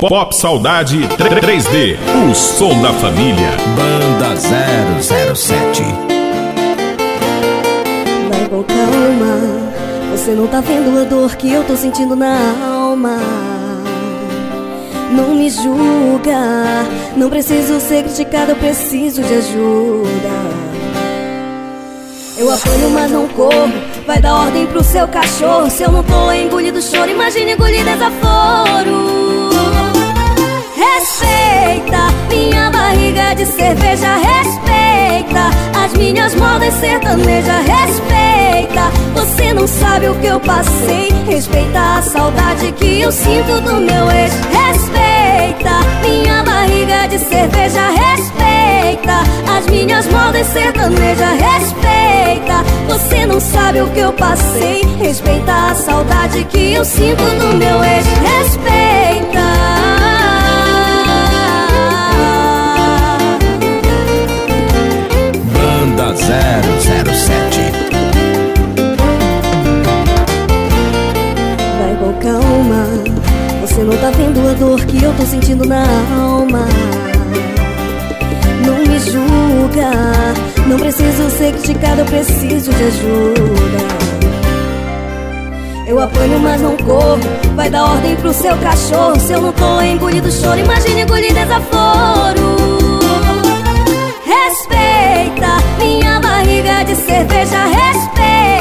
Pop Saudade 3D, o som da família. Banda 007. Vai com calma, você não tá vendo a dor que eu tô sentindo na alma. Não me julga, não preciso ser criticado, eu preciso de ajuda. Eu apanho, mas não corro. Vai dar ordem pro seu cachorro. Se eu não tô engolido choro, imagine engolir desaforo. Respeita minha barriga de cerveja, respeita as minhas modas sertaneja, respeita. Você não sabe o que eu passei, respeita a saudade que eu sinto do meu ex. Respeita minha barriga de cerveja, respeita as minhas modas sertaneja, respeita. Você não sabe o que eu passei, respeita a saudade que eu sinto do meu ex. Respeita. Você não tá vendo a dor que eu tô sentindo na alma. Não me julga, não preciso ser criticado, eu preciso de ajuda. Eu apanho, mas não corro. Vai dar ordem pro seu cachorro. Se eu não tô engolido choro, imagine engolir desaforo. Respeita minha barriga de cerveja, respeita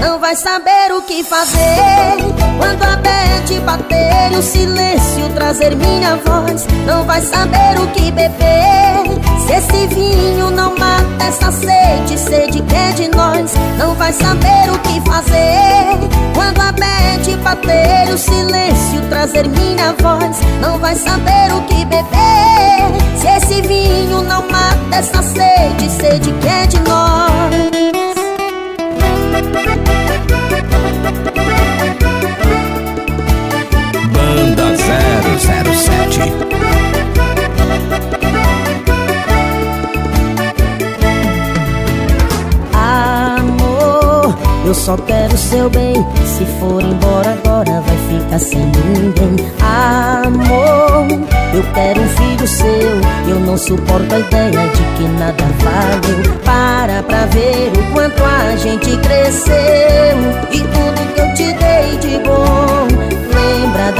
Não vai saber o que fazer. Quando a bete bater o silêncio trazer minha voz Não vai saber o que beber. Se esse vinho não mata essa sede Sede que é de nós Não vai saber o que fazer. Quando a bete bater o silêncio trazer minha voz Não vai saber o que beber. Se esse vinho não mata essa sede Sede que é de nós Banda 007. Amor, eu só quero seu bem. Se for embora agora, vai ficar sem ninguém. Amor, eu quero um filho seu. Eu não suporto a ideia de que nada valeu. Para pra ver o quanto a gente cresceu. E tudo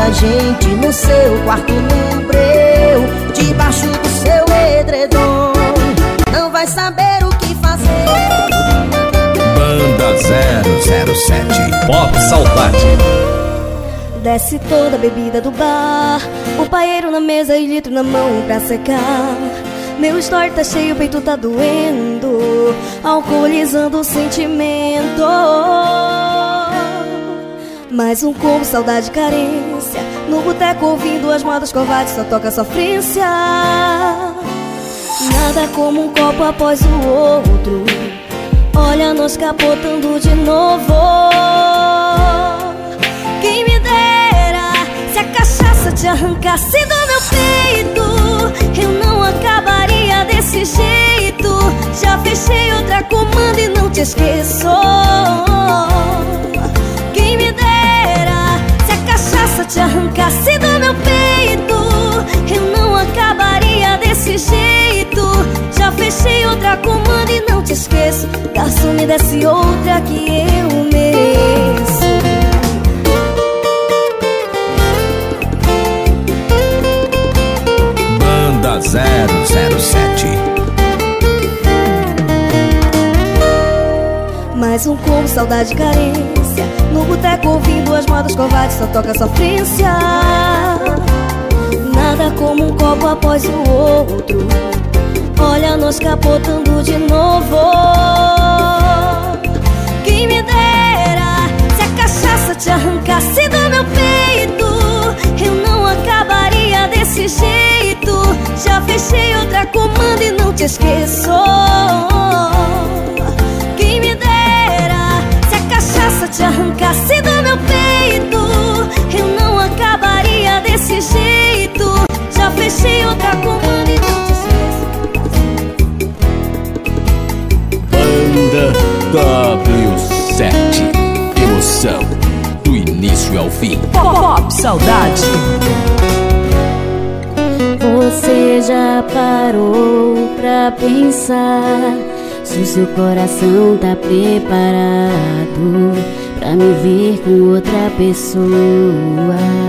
Da gente no seu quarto no breu. Debaixo do seu edredom. Não vai saber o que fazer. Banda 007. Pop Saudade. Desce toda a bebida do bar O paeiro na mesa e litro na mão pra secar Meu story tá cheio, o peito tá doendo Alcoolizando o sentimento Mais um combo, saudade carência. No boteco ouvindo as modas covardes Só toca sofrência. Nada como um copo após o outro. Olha nós capotando de novo. Quem me dera se a cachaça te arrancasse do meu peito Eu não acabaria desse jeito. Já fechei outra comanda e não te esqueço. Quem me dera se a cachaça te arrancasse do meu peito Eu não acabaria desse jeito. Já fechei outra comanda e não te esqueço. Garçom me desce outra que eu mereço. Banda 007. Mais um combo, saudade e No boteco ouvindo as modas covardes Só toca sofrência. Nada como um copo após o outro. Olha nós capotando de novo. Quem me dera Se a cachaça te arrancasse do meu peito Eu não acabaria desse jeito. Já fechei outra comanda e não te esqueço Fechei outra comanda e não te esqueço. Banda W7 Emoção do início ao fim. Pop, pop saudade. Você já parou pra pensar se o seu coração tá preparado Pra me ver com outra pessoa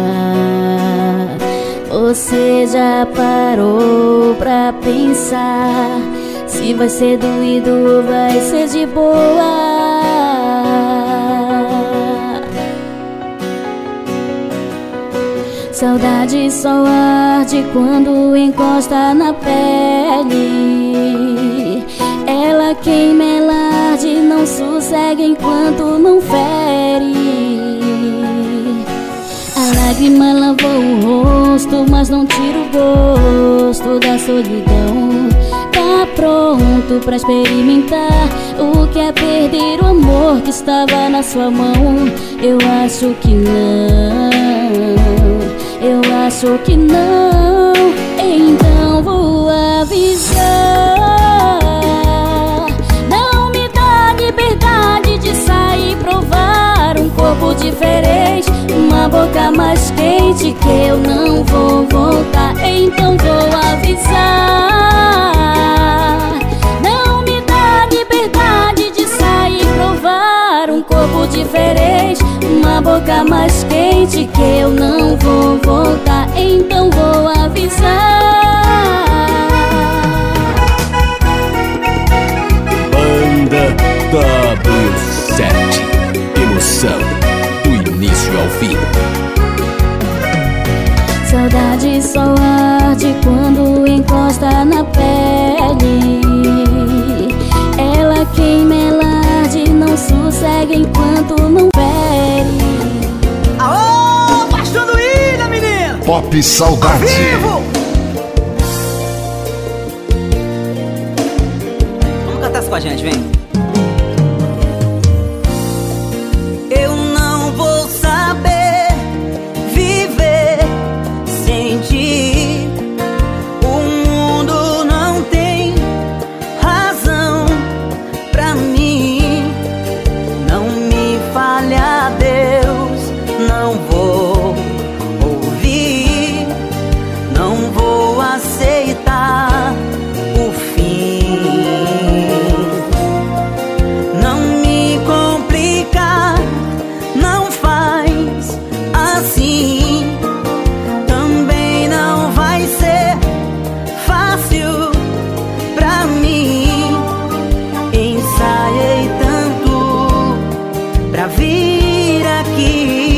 Você já parou pra pensar Se vai ser doído ou vai ser de boa. Saudade só arde quando encosta na pele. Ela queima, ela arde, não sossega enquanto não fere Lágrima lavou o rosto, mas não tira o gosto da solidão. Tá pronto pra experimentar o que é perder o amor que estava na sua mão. Eu acho que não, eu acho que não. Então vou avisar mais quente que eu não vou voltar. Então vou avisar. Não me dá liberdade de sair provar Um corpo diferente. Uma boca mais quente que eu não vou voltar. Então vou avisar. Banda W7 Emoção ao fim. Sossega enquanto não fere. Aô, Baixando Ilha, menina! Pop Saudade. Vivo! Vamos cantar isso com a gente, vem. aqui.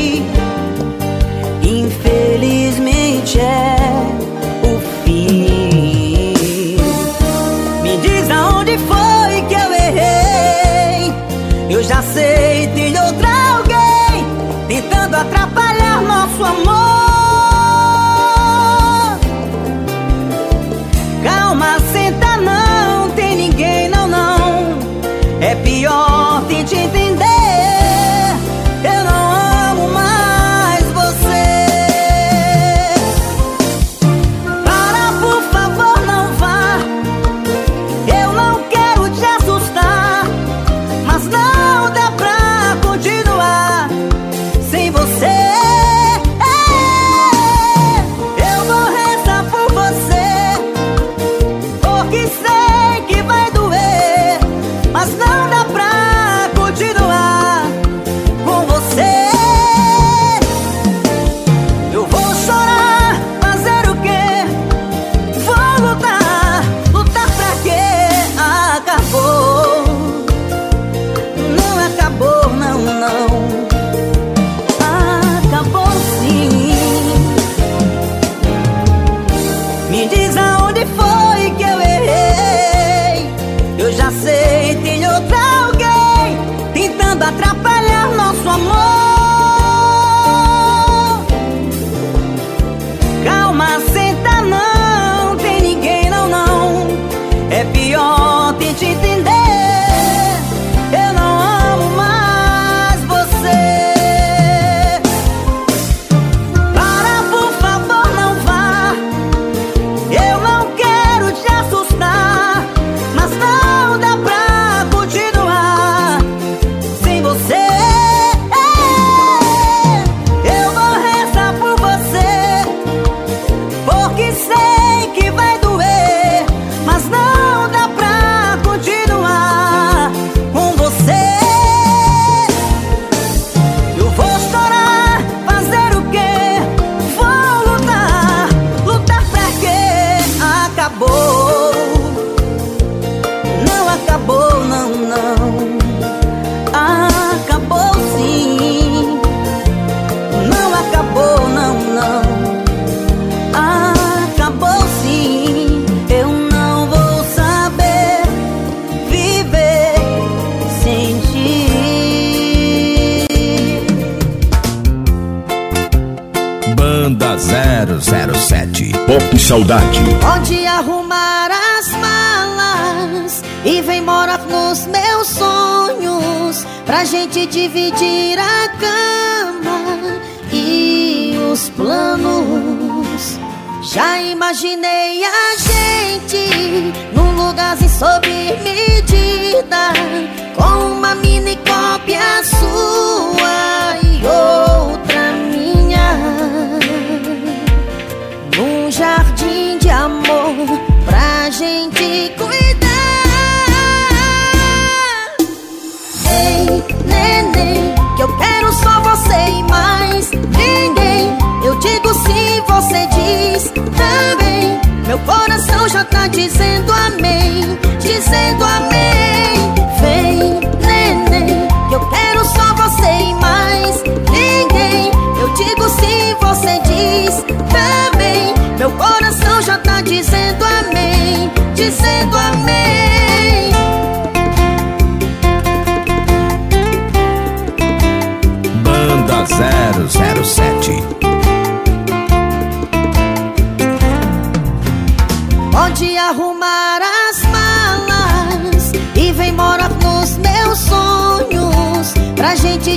Dizendo amém, dizendo amém.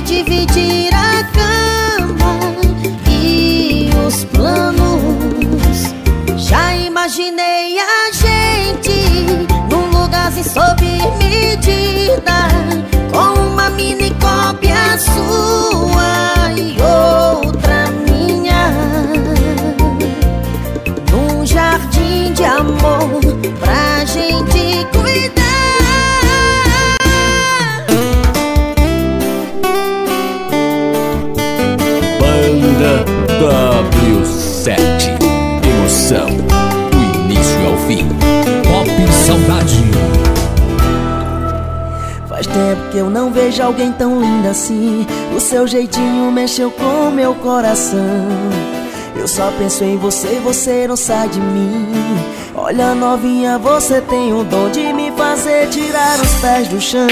Dividir a cama e os planos. Já imaginei a gente num lugarzinho sob medida com uma mini cópia sua e outra minha num jardim de amor pra gente cuidar. W7. Emoção do início ao fim. Pop Saudade. Faz tempo que eu não vejo alguém tão linda assim. O seu jeitinho mexeu com meu coração. Eu só penso em você, você não sai de mim. Olha, novinha, você tem o dom de me fazer tirar os pés do chão.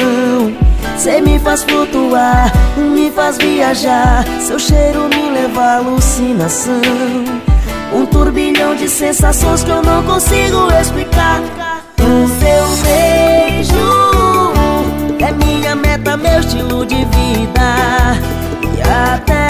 Você me faz flutuar, me faz viajar. Seu cheiro me leva à alucinação. Um turbilhão de sensações que eu não consigo explicar. O seu beijo é minha meta, meu estilo de vida. E até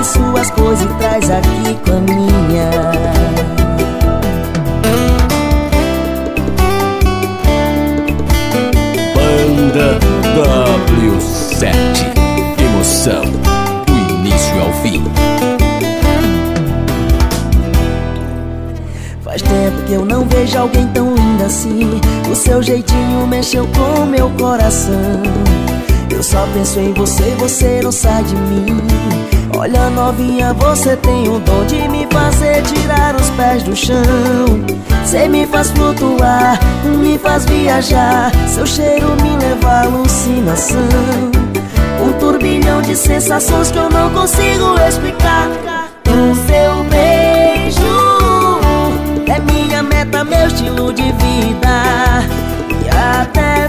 Pegue suas coisas e traz aqui com a minha. Banda W7. Emoção do início ao fim. Faz tempo que eu não vejo alguém tão linda assim. O seu jeitinho me mexeu com meu coração Eu só penso em você, você não sai de mim Olha novinha, você tem o dom de me fazer tirar os pés do chão. Você me faz flutuar, me faz viajar. Seu cheiro me leva à alucinação. Um turbilhão de sensações que eu não consigo explicar. O seu beijo é minha meta, meu estilo de vida. E até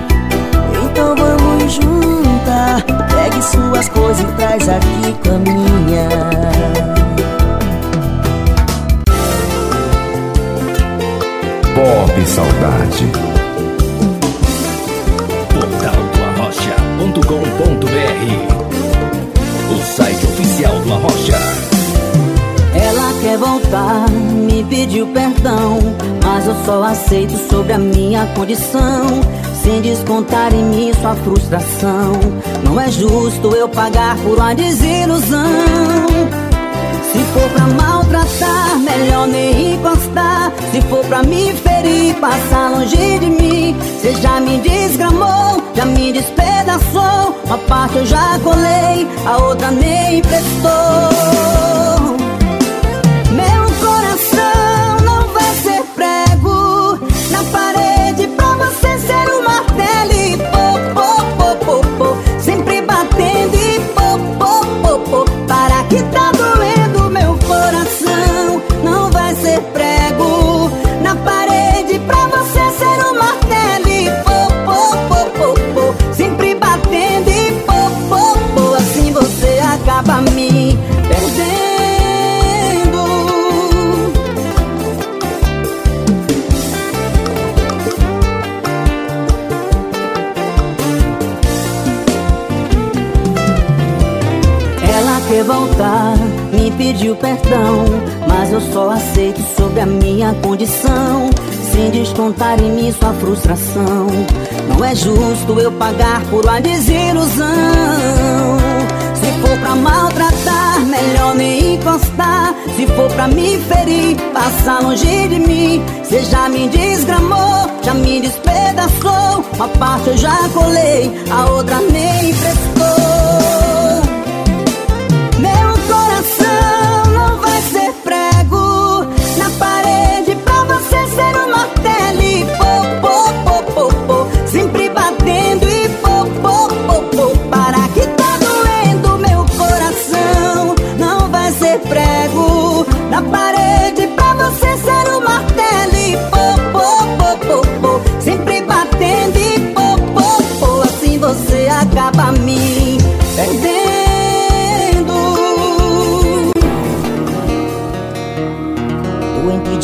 Pegue suas coisas e traz aqui com a minha Saudade. Portal do Arrocha.com.br O site oficial do Arrocha. Ela quer voltar, me pediu perdão, mas eu só aceito sobre a minha condição. Sem descontar em mim sua frustração. Não é justo eu pagar por uma desilusão. Se for pra maltratar, melhor nem encostar. Se for pra me ferir, passar longe de mim. Você já me desgramou, já me despedaçou. Uma parte eu já colei, a outra nem emprestou. Voltar, me pediu perdão, mas eu só aceito sob a minha condição. Sem descontar em mim sua frustração. Não é justo eu pagar por uma desilusão. Se for pra maltratar, melhor nem encostar. Se for pra me ferir, passar longe de mim. Você já me desgramou, já me despedaçou. Uma parte eu já colei, a outra nem prestou.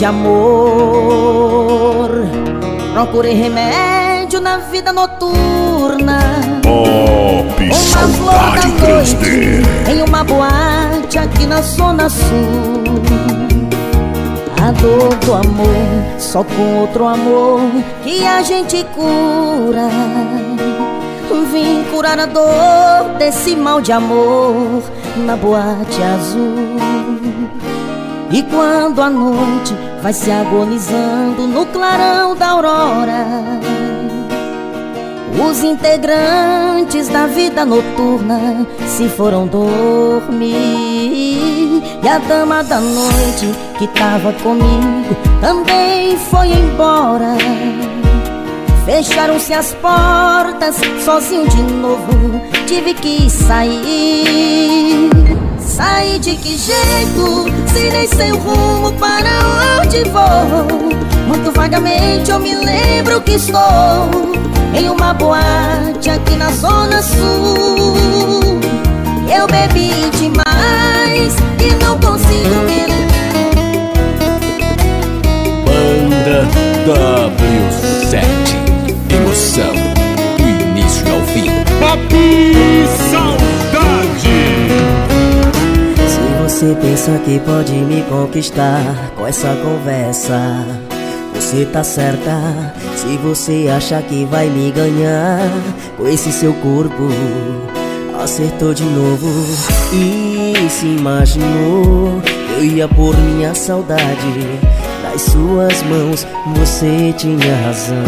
Amor. Procurei remédio na vida noturna. Pop Uma flor da noite 3D. em uma boate aqui na Zona Sul. A dor do amor, só com outro amor que a gente cura. Vim curar a dor desse mal de amor na boate azul. E quando a noite vai se agonizando no clarão da aurora, os integrantes da vida noturna se foram dormir. E a dama da noite que tava comigo também foi embora. Fecharam-se as portas, sozinho de novo, tive que sair. Sair de que jeito, se nem sei o rumo para onde vou. Muito vagamente eu me lembro que estou em uma boate aqui na Zona Sul. Eu bebi demais e não consigo me Banda W7. Emoção do início ao fim. Pop pensa que pode me conquistar com essa conversa, você tá certa. Se você acha que vai me ganhar com esse seu corpo, acertou de novo. E se imaginou eu ia por minha saudade nas suas mãos. Você tinha razão.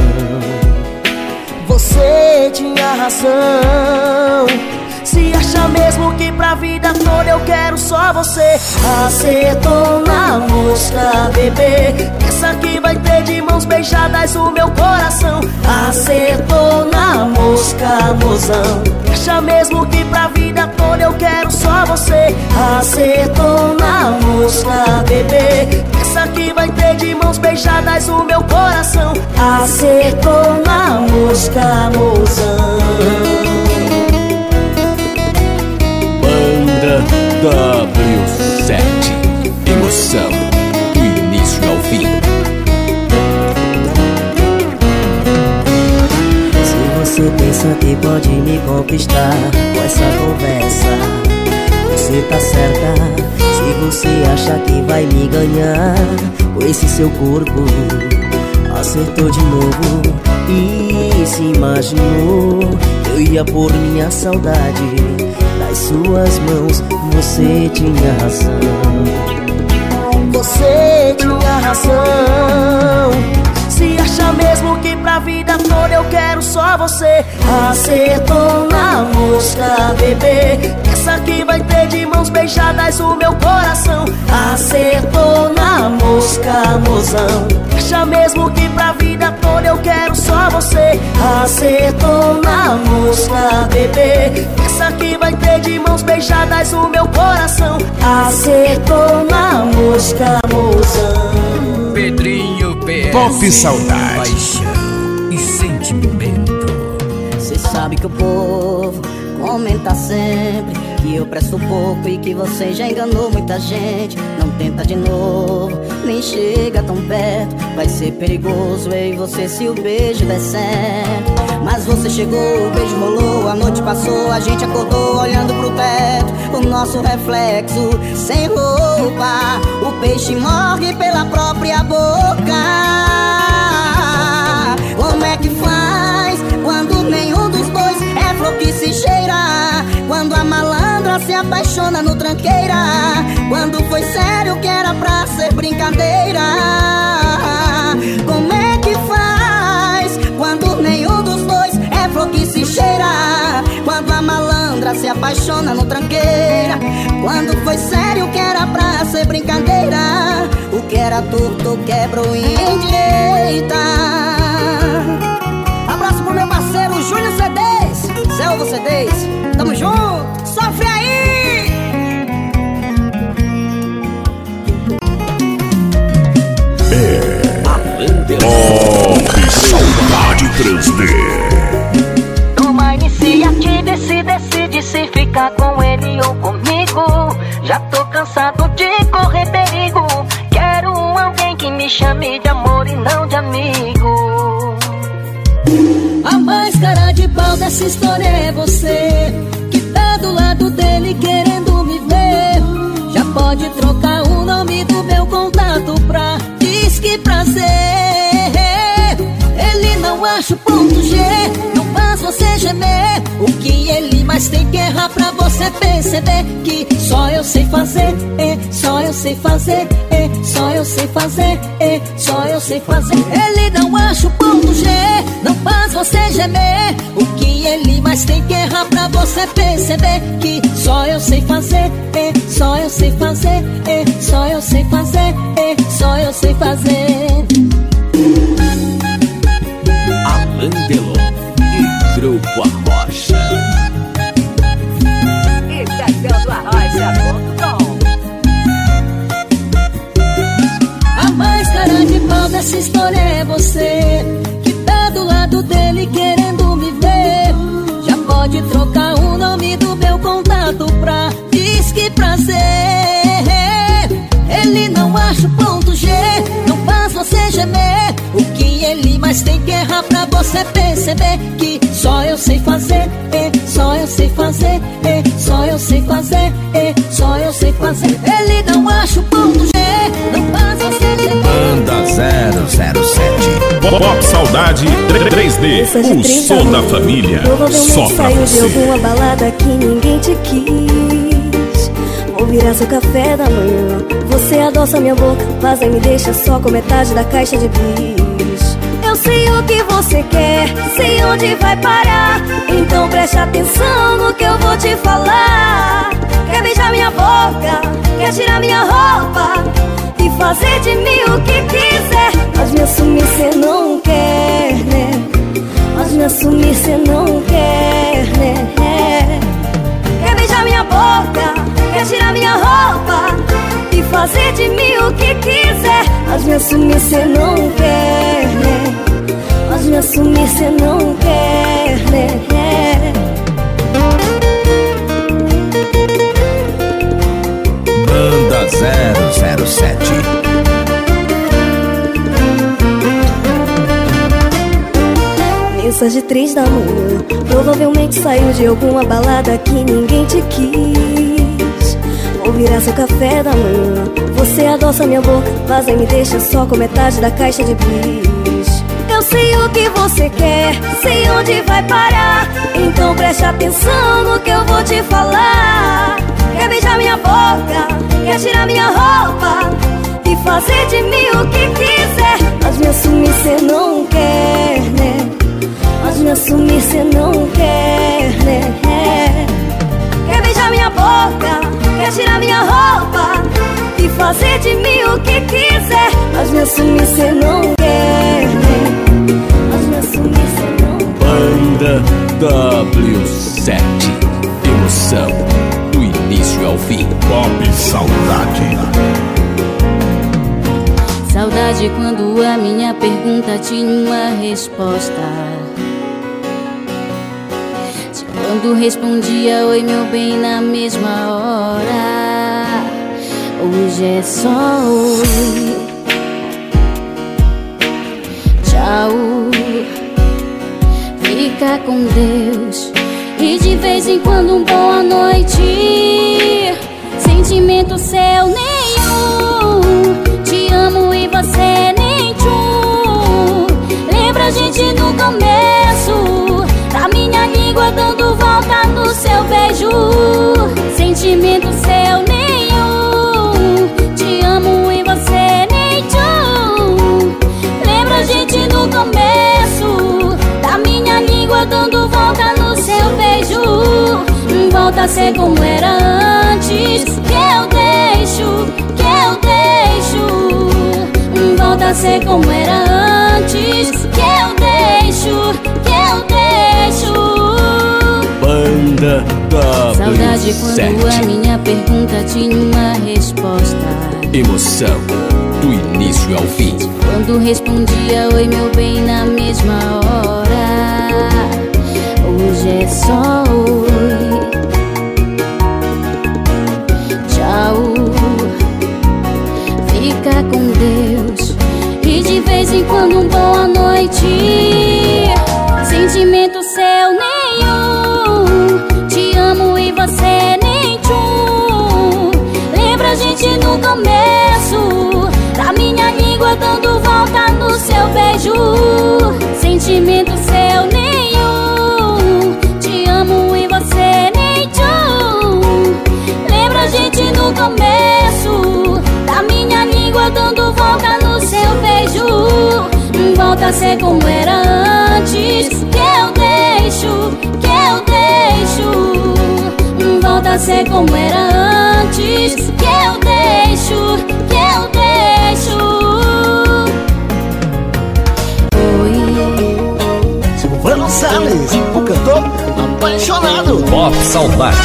Você tinha razão. Se acha mesmo que pra vida toda eu quero só você Acertou na mosca, bebê. Essa aqui vai ter de mãos beijadas o meu coração Acertou na mosca, mozão. Acha mesmo que pra vida toda eu quero só você Acertou na mosca, bebê. Essa aqui vai ter de mãos beijadas o meu coração Acertou na mosca, mozão você acha que vai me ganhar com esse seu corpo, acertou de novo e se imaginou. Eu ia por minha saudade nas suas mãos. Você tinha razão. Você tinha razão. Se acha mesmo que pra vida toda eu quero só você. Acertou na mosca, bebê Essa aqui vai ter de mãos beijadas o meu coração. Acertou na mosca, mozão. Acha mesmo que pra vida toda eu quero só você. Acertou na mosca, bebê. Essa aqui vai ter de mãos beijadas o meu coração. Acertou na mosca, mozão. Pedrinho PS Pop Saudade. Paixão e sentimento. Cê sabe que o povo comenta sempre Que eu presto pouco e que você já enganou muita gente. Não tenta de novo, nem chega tão perto. Vai ser perigoso eu e você se o beijo der certo. Mas você chegou, o beijo rolou, a noite passou A gente acordou olhando pro teto. O nosso reflexo sem roupa O peixe morre pela própria boca. Como é que faz quando nenhum dos dois é flor que se cheira? Quando a malandra se apaixona no tranqueira? Quando foi sério que era pra ser brincadeira? Como é que faz quando nenhum dos dois é flor que se cheira? Quando a malandra se apaixona no tranqueira? Quando foi sério que era pra ser brincadeira? O que era torto quebrou em direita. Abraço pro meu parceiro Júnior C10 Selva C10 Tamo junto, 3D Toma iniciativa e se decide se ficar com ele ou comigo. Já tô cansado de correr perigo. Quero alguém que me chame de amor e não de amigo. A mais cara de pau dessa história é você Que tá do lado dele querendo me ver Já pode trocar o nome do meu contato pra Diz que prazer Ele não acha o ponto G Não faz você gemer. O que ele mais tem que errar pra você perceber Que só eu sei fazer, é, só eu sei fazer, é, só eu sei fazer, é, só eu sei fazer. Ele não acha o ponto G Não faz você gemer. O que ele mais tem que errar pra você perceber Que só eu sei fazer, é, só eu sei fazer, é, só eu sei fazer, é, só eu sei fazer Alain Delon e Grupo Arrocha. E pegando a rocha.com A mais cara de pau dessa história é você Que tá do lado dele querendo me ver. Já pode trocar o nome do meu contato pra Diz que prazer. Ele não acha o ponto G Não faz você gemer mas tem que errar pra você perceber que só eu sei fazer, é, só eu sei fazer, é, só eu sei fazer, é, só eu sei fazer. Ele não acha o ponto G, não passa se ele Banda 007 Pop Saudade 3D, o som da família. Só pra você. de alguma balada que ninguém te quis. Vou virar seu café da manhã. Você adoça minha boca, mas me deixa só com metade da caixa de bis. Eu sei o que você quer, sei onde vai parar. Então preste atenção no que eu vou te falar. Quer beijar minha boca, quer tirar minha roupa e fazer de mim o que quiser. Mas me assumir cê não quer, né? Mas me assumir cê não quer, né? Quer beijar minha boca, quer tirar minha roupa e fazer de mim o que quiser. Mas me assumir cê não quer, né? Mas me assumir cê não quer, né? Banda 007 Mensagem três da manhã Provavelmente saiu de alguma balada que ninguém te quis virar seu café da manhã. Você adoça minha boca, vaza e me deixa só com metade da caixa de bis. Eu sei o que você quer, sei onde vai parar. Então preste atenção no que eu vou te falar. Quer beijar minha boca, quer tirar minha roupa E fazer de mim o que quiser. Mas me assumir cê não quer, né? Mas me assumir cê não quer, né? Quer beijar minha boca, quer tirar minha roupa E fazer de mim o que quiser Mas me assumir cê não quer, né? Mas me assumir cê não Banda W7 Emoção do início ao fim Pop Saudade. Saudade quando a minha pergunta tinha uma resposta. Quando respondia oi meu bem na mesma hora. Hoje é só oi. Tchau. Fica com Deus. E de vez em quando um boa noite. Sentimento seu nenhum. Te amo e você nem tchum. Lembra a gente no começo Da minha língua dando volta no seu beijo. Sentimento seu nenhum. Te amo e você nem tchum. Lembra a gente no começo Da minha língua dando volta no seu beijo. Volta a ser como era antes Que eu deixo, que eu deixo. Volta a ser como era antes Que eu deixo, Saudade quando a W7 minha pergunta tinha uma resposta. Emoção do início ao fim. Quando respondia oi meu bem na mesma hora. Hoje é só oi. Tchau. Fica com Deus. E de vez em quando um boa noite. Sentimento no começo. Da minha língua dando volta no seu beijo. Sentimento seu nenhum. Te amo e você nem tchum Lembra a gente no começo. Da minha língua dando volta no seu beijo. Volta a ser como era antes. Que eu deixo, que eu deixo Volta a ser como era antes Que eu deixo, que eu deixo Oi Silvano Salles, o cantor apaixonado. Pop Saudade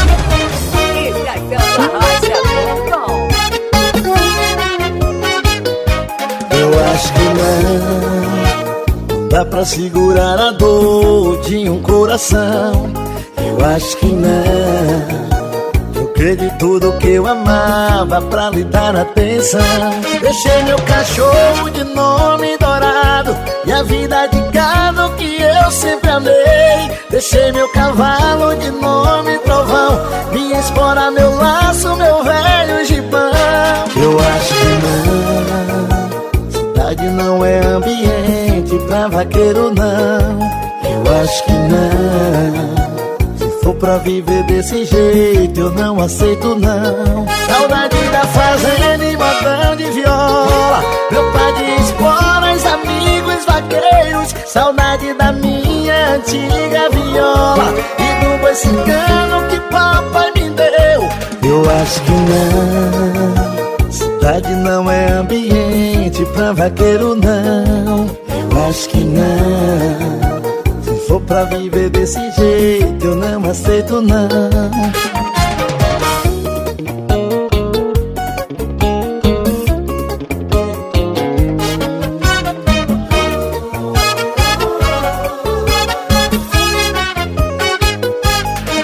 Eu acho que não. Não dá pra segurar a dor de um coração. Eu acho que não. Perdi tudo que eu amava pra lhe dar atenção. Deixei meu cachorro de nome dourado e a vida de gado que eu sempre amei. Deixei meu cavalo de nome trovão, minha espora, meu laço, meu velho gibão. Eu acho que não. Cidade não é ambiente pra vaqueiro não Eu acho que não For pra viver desse jeito eu não aceito não. Saudade da fazenda e modão de viola. Meu pai de esporas, amigos vaqueiros. Saudade da minha antiga viola. E do boi cigano que papai me deu. Eu acho que não. Cidade não é ambiente pra vaqueiro não. Eu acho que não For pra viver desse jeito eu não aceito não.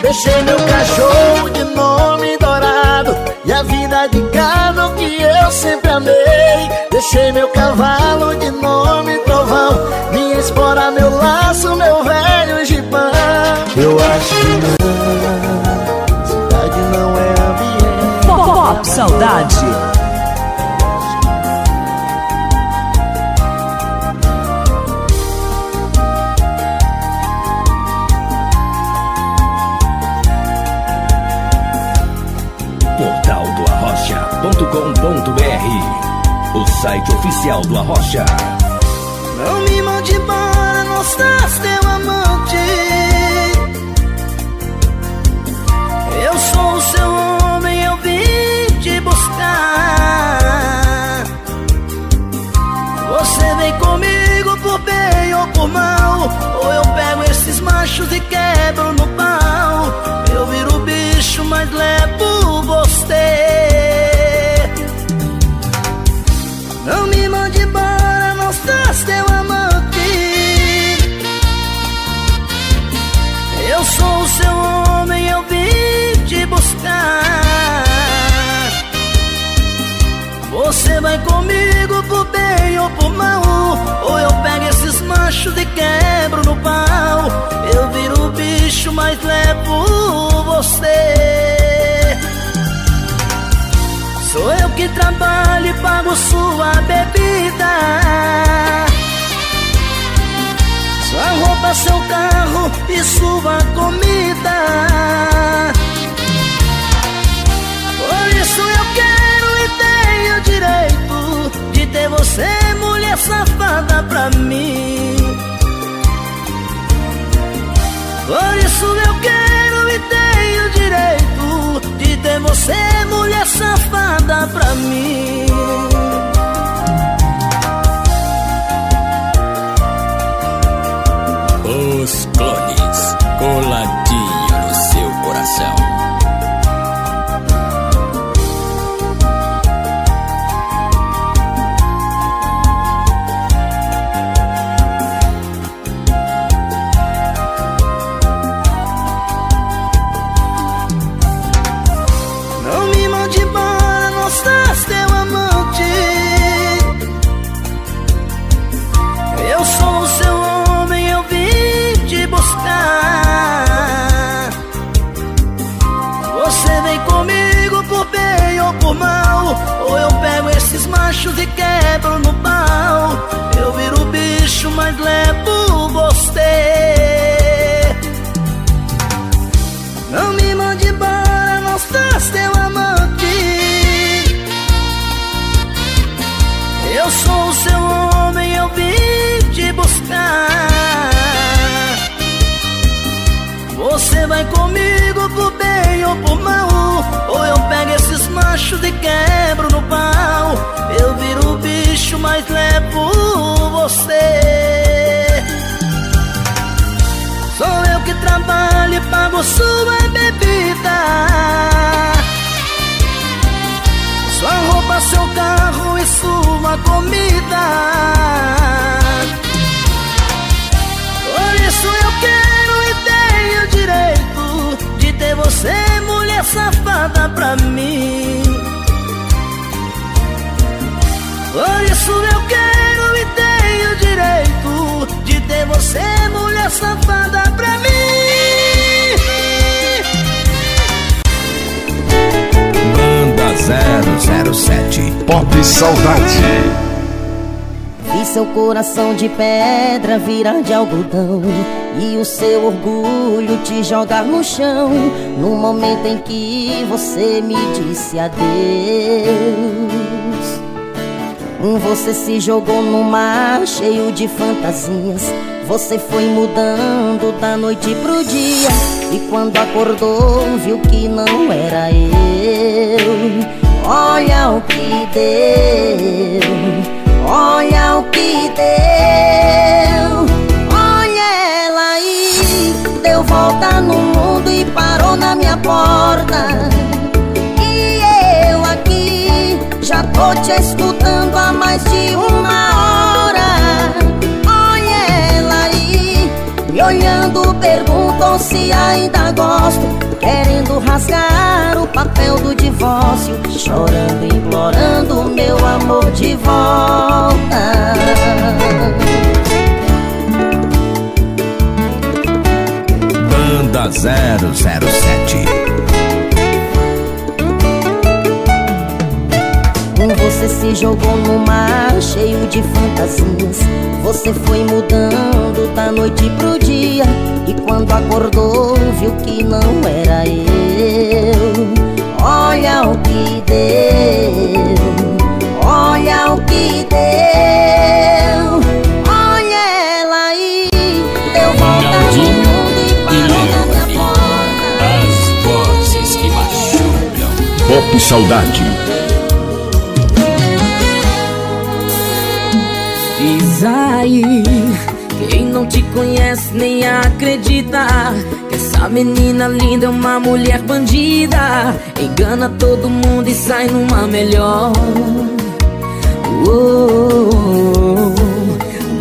Deixei meu cachorro de nome dourado E a vida de gado que eu sempre amei. Deixei meu cavalo de nome trovão Espora, meu laço, meu velho gibão Eu acho que não Cidade não é ambiente Pop Saudade. Portal do Arrocha.com.br O site oficial do Arrocha. Não me mande embora, estás teu amante. Eu sou o seu homem, eu vim te buscar. Você vem comigo por bem ou por mal Ou eu pego esses machos e quebro no pau e quebro no pau. Eu viro bicho, mas levo você. Sou eu que trabalho e pago sua bebida. Sua roupa, seu carro e sua comida. Por isso eu quero e tenho direito De ter você, mulher safada, pra mim Por isso eu quero e tenho direito De ter você, mulher safada, pra mim Pop Saudade. Vi seu coração de pedra virar de algodão E o seu orgulho te jogar no chão No momento em que você me disse adeus Você se jogou no mar cheio de fantasias Você foi mudando da noite pro dia E quando acordou viu que não era eu Olha o que deu. Olha o que deu. Olha ela aí. Deu volta no mundo e parou na minha porta. E eu aqui Já tô te escutando há mais de Olhando perguntou se ainda gosto. Querendo rasgar o papel do divórcio. Chorando, implorando meu amor de volta. Banda 007 Você se jogou no mar cheio de fantasias. Você foi mudando da noite pro dia. E quando acordou viu que não era eu. Olha o que deu Olha o que deu. Olha ela aí Deu volta no mundo e parou na minha porta. As vozes que machucam. Pop Saudade Diz aí, quem não te conhece nem acredita Que essa menina linda é uma mulher bandida Engana todo mundo e sai numa melhor. Oh,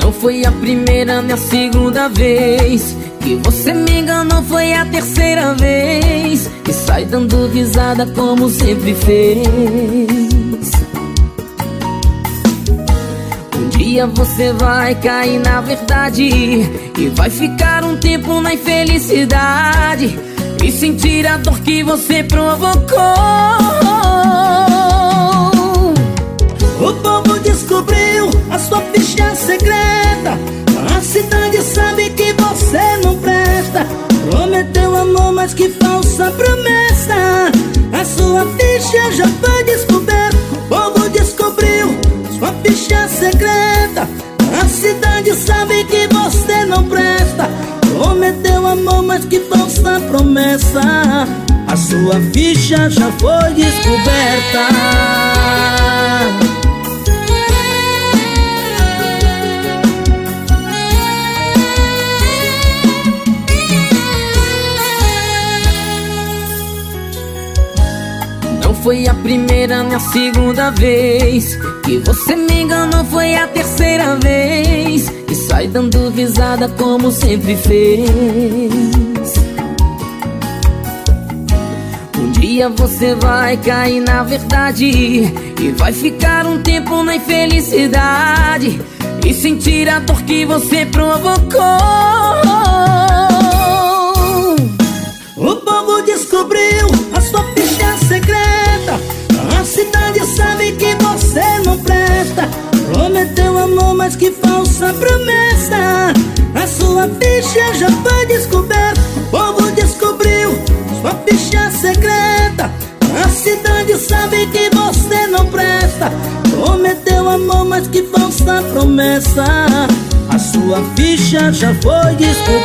Não foi a primeira nem a segunda vez Que você me enganou, foi a terceira vez E sai dando risada como sempre fez dia você vai cair na verdade E vai ficar um tempo na infelicidade. E sentir a dor que você provocou. O povo descobriu a sua ficha secreta. A cidade sabe que você não presta. Prometeu amor, mas que falsa promessa. A sua ficha já foi descoberta cidade sabe que você não presta. Prometeu amor, mas que falsa promessa. A sua ficha já foi descoberta. Foi a primeira nem a segunda vez. Que você me enganou foi a terceira vez sai dando risada como sempre fez. Um dia você vai cair na verdade E vai ficar um tempo na infelicidade E sentir a dor que você provocou. O povo descobriu a sua ficha secreta. A cidade sabe que você não presta Prometeu amor, mas que falsa promessa. A sua ficha já foi descoberta. O povo descobriu sua ficha secreta. A cidade sabe que você não presta. Prometeu amor, mas que falsa promessa. A sua ficha já foi descoberta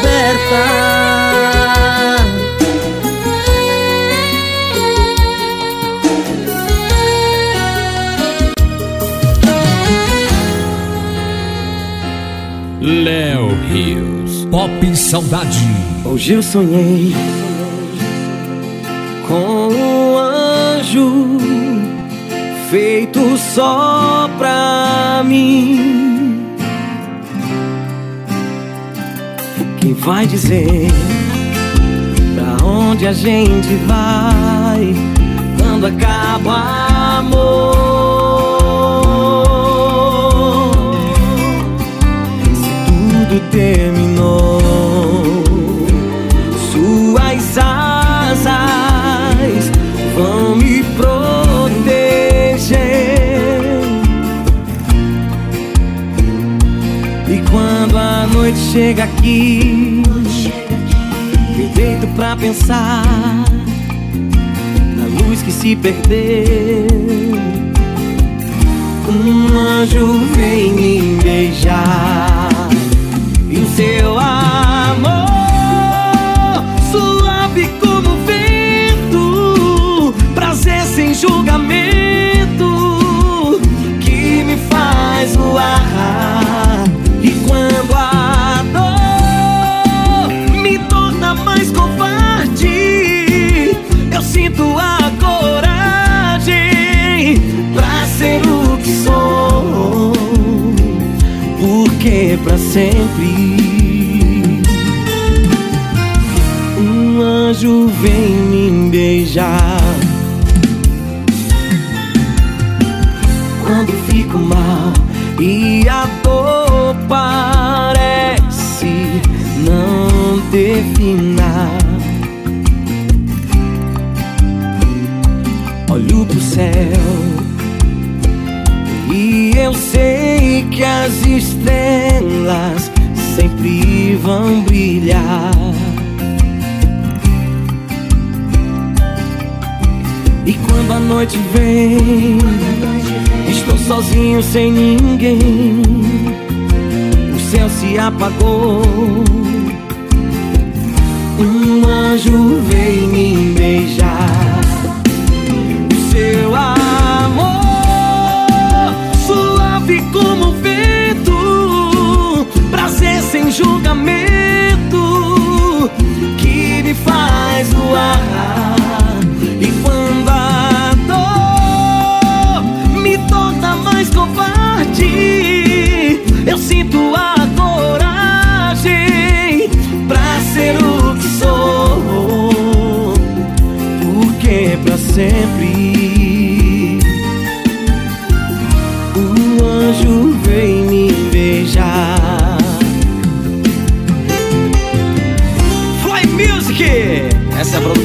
Léo Rios Pop Saudade Hoje eu sonhei com um anjo feito só pra mim. Quem vai dizer pra onde a gente vai quando acaba o amor? Terminou. Suas asas vão me proteger. chega aqui, meu deito pra pensar na luz que se perdeu. Um anjo vem me pra sempre. Um anjo vem me beijar. Quando fico mal e a dor parece não ter final. Olho pro céu e eu sei que as estrelas sempre vão brilhar. E quando a noite vem, estou sozinho sem ninguém. O céu se apagou. Um anjo veio faz voar. E quando a dor me torna mais covarde, eu sinto a coragem pra ser o que sou, porque pra sempre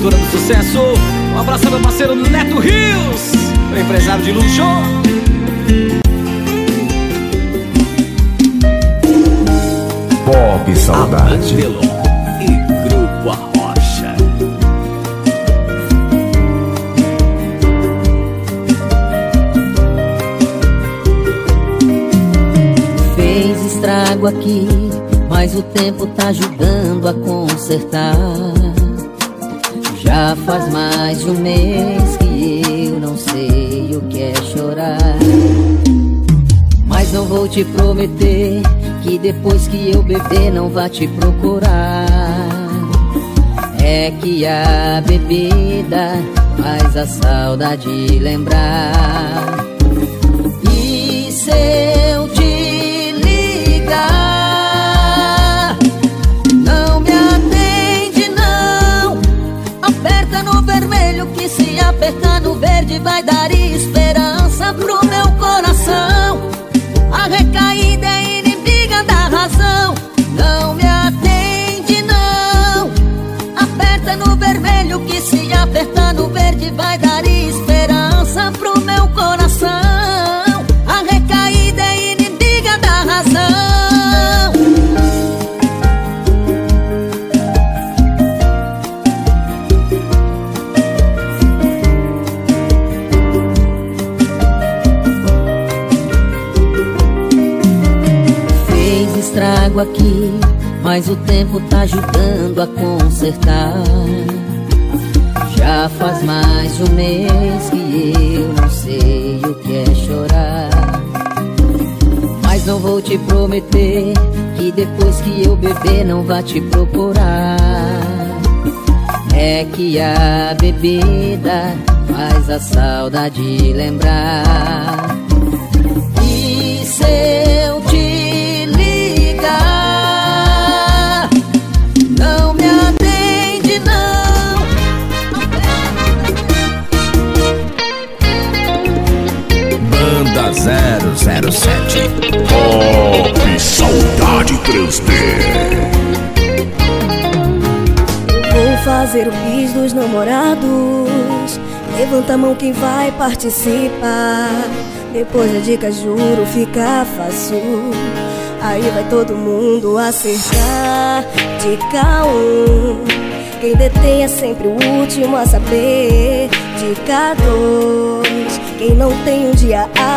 Essa a produtora do sucesso. Um abraço ao meu parceiro Neto Rios, o empresário de luxo. Pop Saudade. Delon e Grupo Arrocha. Fez estrago aqui, mas o tempo tá ajudando a consertar. Já faz mais de um mês que eu não sei o que é chorar. Mas não vou te prometer que depois que eu beber não vá te procurar. É que a bebida faz a saudade lembrar. Vai dar esperança pro meu coração. A recaída aqui, mas o tempo tá ajudando a consertar. Já faz mais de um mês que eu não sei o que é chorar. Mas não vou te prometer que depois que eu beber não vá te procurar. É que a bebida faz a saudade lembrar. 007. Pop Saudade 3D. Vou fazer o bis dos namorados. Levanta a mão quem vai participar. Depois da dica, juro, fica fácil. Aí vai todo mundo acertar de um. Quem detém é sempre o último a saber de dois. Quem não tem um dia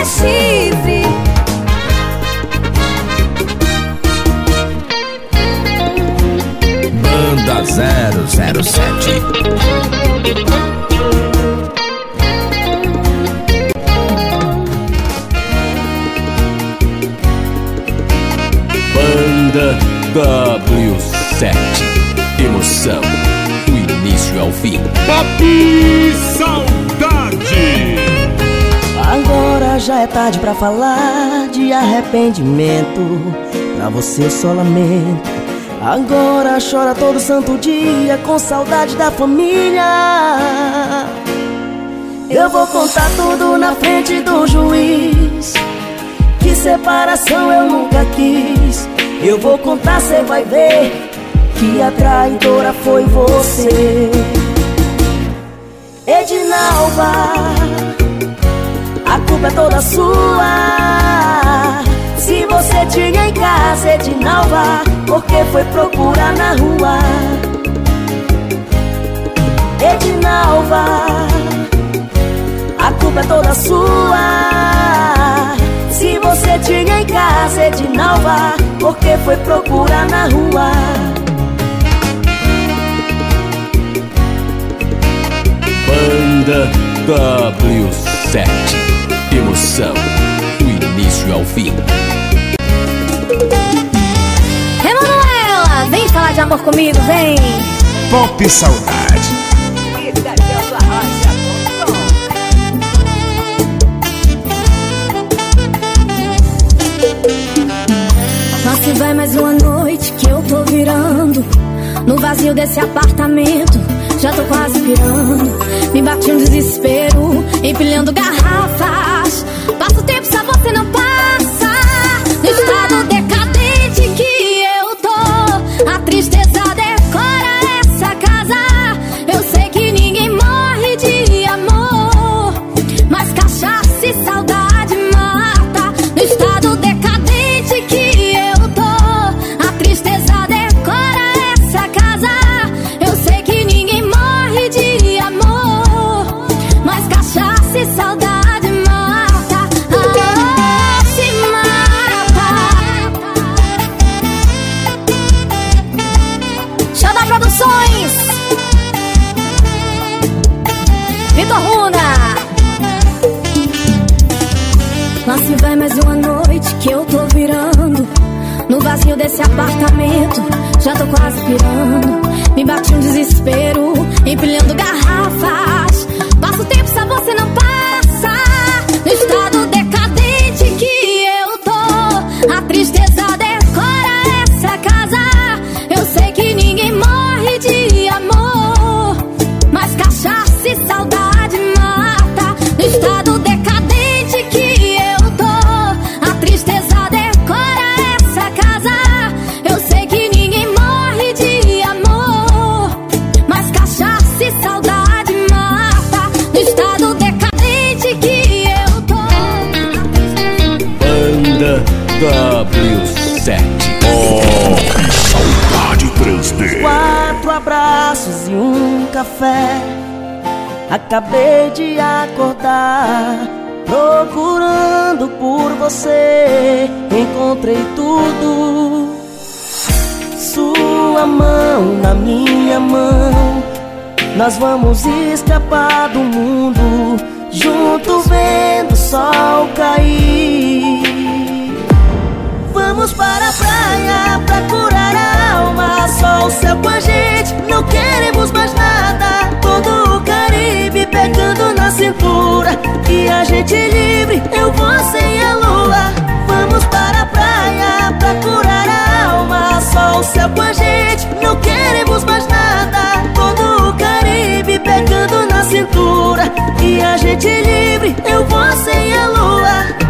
É chifre, é chifre. Banda 007 Banda W7 Emoção. Do início ao fim. Papi Saudade Agora já é tarde pra falar de arrependimento. Pra você eu só lamento. Agora chora todo santo dia com saudade da família. Eu vou contar tudo na frente do juiz. Que separação eu nunca quis. Eu vou contar, cê vai ver Que a traidora foi você. Edinalva culpa é toda sua. Se você tinha em casa, Edinalva porque foi procurar na rua. Edinalva A culpa é toda sua. Se você tinha em casa Edinalva Porque foi procurar na rua. Banda W7 Emoção do início ao fim Vem falar de amor comigo, vem! Pop Saudade. Lá se vai mais uma noite que eu tô virando No vazio desse apartamento Já tô quase pirando Me bati um desespero Empilhando garrafas desse apartamento. Já tô quase pirando Me bate um desespero Empilhando garrafas. Passa o tempo, só você não passa. No estado café Acabei de acordar Procurando por você. Encontrei tudo. Sua mão na minha mão. Nós vamos escapar do mundo Junto vendo o sol cair. Vamos para a praia só o céu com a gente, não queremos mais nada. Todo o Caribe pegando na cintura. E a gente livre, eu, você e a lua. Vamos para a praia pra curar a alma. Só o céu com a gente, não queremos mais nada. Todo o Caribe pegando na cintura. E a gente livre, eu, você e a lua.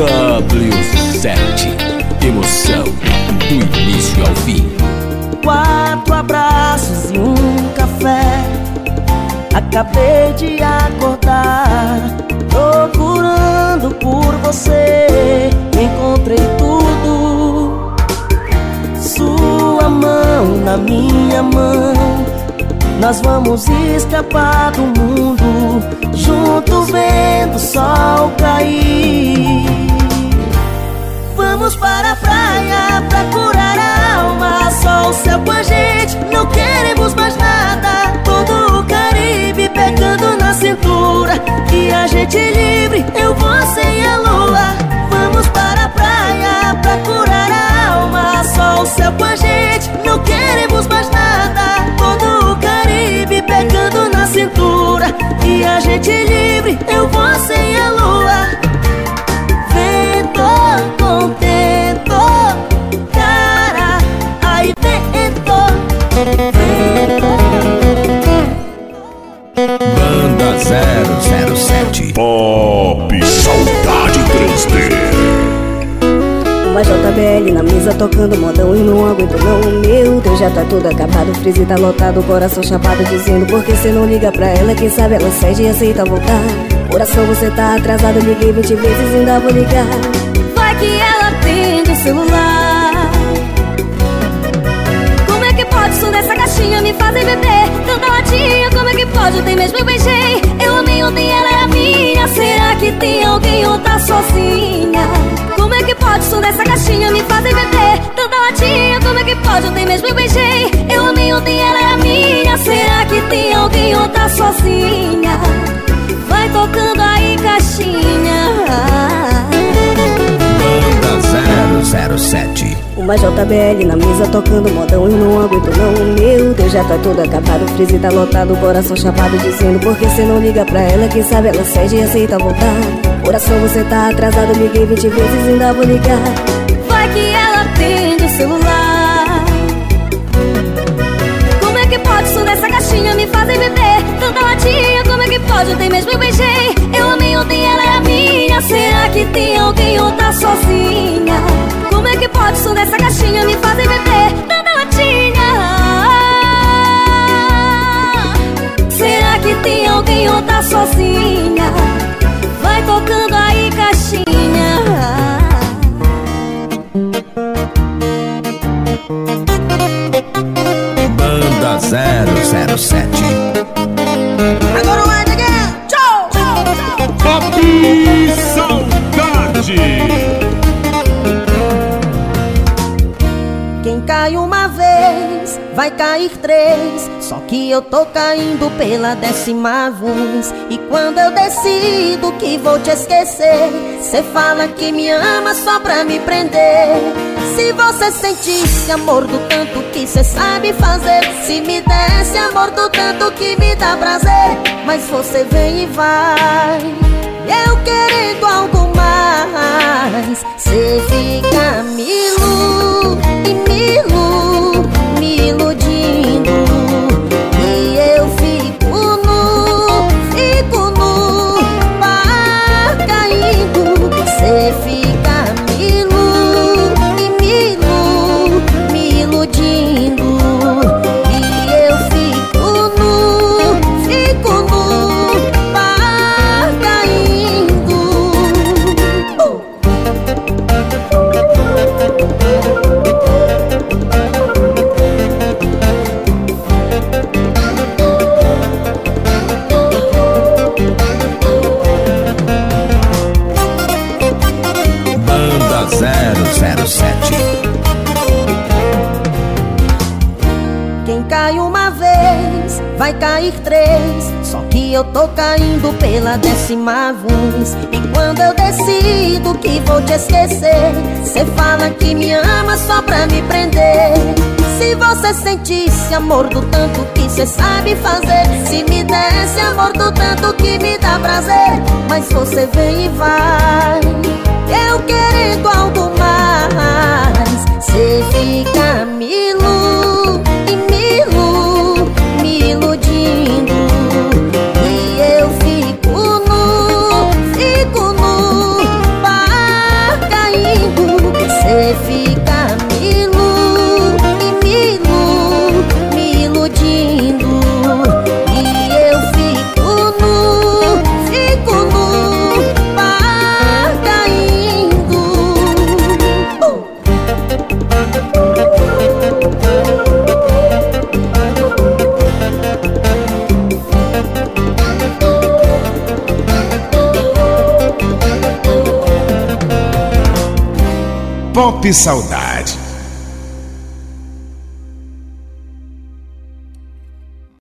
W7 Emoção do início ao fim. Quatro abraços e um café. Acabei de acordar, procurando por você. Minha mão Nós vamos escapar do mundo Junto vendo o sol cair. Vamos para a praia pra curar a alma. Só o céu com a gente, não queremos mais nada. Todo o Caribe pegando na cintura. E a gente livre, eu, você e a lua. Vamos para a praia pra curar a alma. Só o céu com a gente, não queremos E a gente livre, eu, você e a lua. Vento contento, cara, aí vento. Banda 007 Pop Saudade 3D Uma JBL na mesa tocando modão e não aguento não. Meu Deus, já tá tudo acabado, o freezer tá lotado Coração chapado dizendo por que cê não liga pra ela Quem sabe ela cede e aceita voltar. Coração, você tá atrasado, liguei 20 vezes ainda vou ligar. Vai que ela atende o celular. Como é que pode som dessa caixinha me fazer beber? Tanta latinha, como é que pode? Tenho mesmo eu beijei Eu amei ontem, ela é a minha Será que tem alguém ou tá sozinha? Como é que pode som dessa caixinha me fazer beber Tanta latinha, como é que pode? Eu tenho mesmo eu beijei. Eu amei ontem, ela é a minha. Será que tem alguém ou tá sozinha? Vai tocando aí caixinha. Banda 007 Uma JBL na mesa tocando modão e não aguento não Meu Deus, já tá tudo acabado, o freezer tá lotado Coração chapado dizendo por que cê não liga pra ela? Quem sabe ela cede e aceita voltar. Coração, você tá atrasado, liguei 20 vezes ainda vou ligar. Vai que ela atende o celular. Como é que pode som dessa caixinha me fazer beber Tanta latinha, como é que pode? Tenho mesmo eu beijei Eu amei ontem, ela é a minha. Será que tem alguém ou tá sozinha? Como é que pode som dessa caixinha me fazer beber tem alguém ou tá sozinha? Vai tocando aí caixinha Banda 007 Agora vai, Neguinho! Tchau! Pop Saudade vai cair três. Só que eu tô caindo pela décima vez. E quando eu decido que vou te esquecer, cê fala que me ama só pra me prender. Se você sentisse amor do tanto que cê sabe fazer, se me desse amor do tanto que me dá prazer, mas você vem e vai. Eu querendo algo mais, cê fica me ilu E quando eu decido que vou te esquecer, cê fala que me ama só pra me prender. Se você sentisse amor do tanto que cê sabe fazer, se me desse amor do tanto que me dá prazer, mas você vem e vai. Eu querendo algo mais, cê fica me Saudade.